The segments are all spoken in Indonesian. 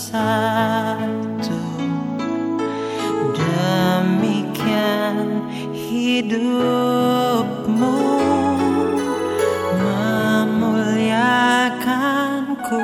bersatu Demikian hidupmu memuliakanku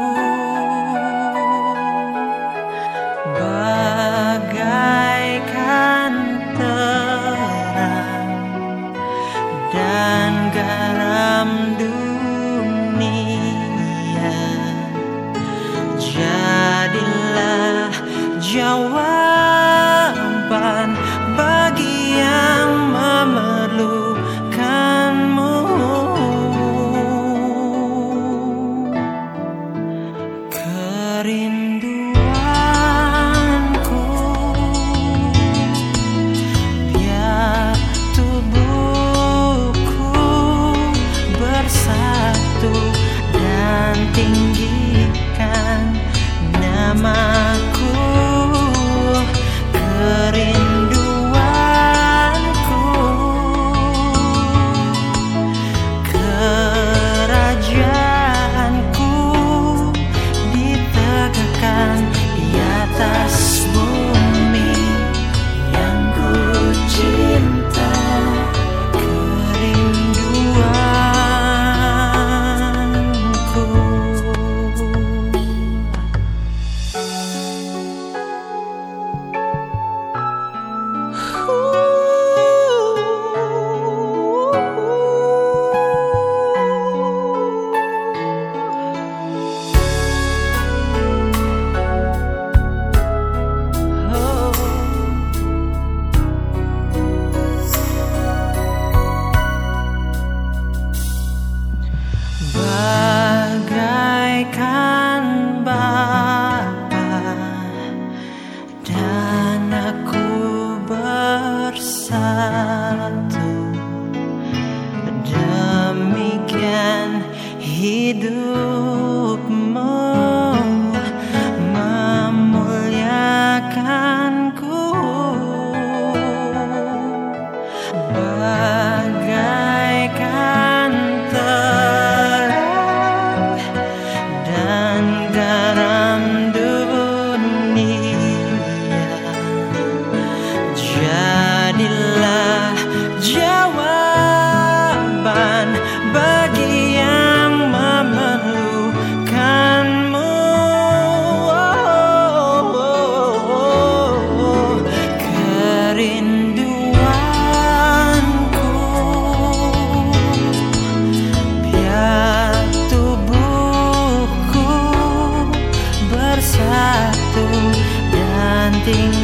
waiting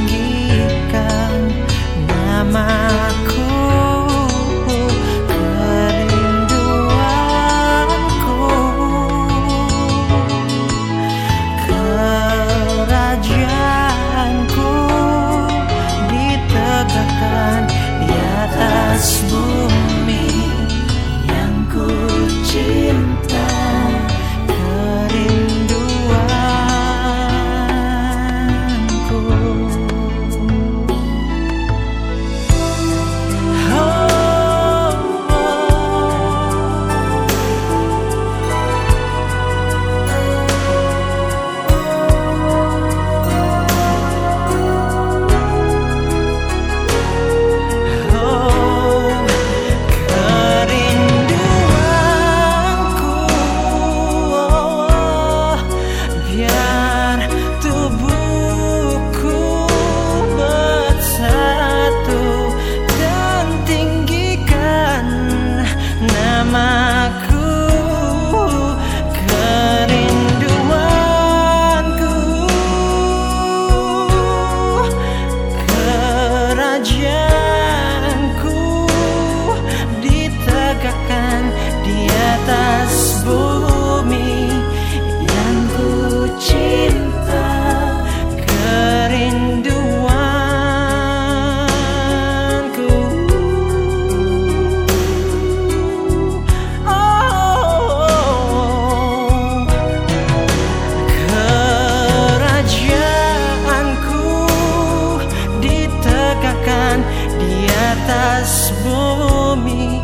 di atas bumi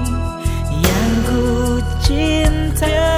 yang ku cintai.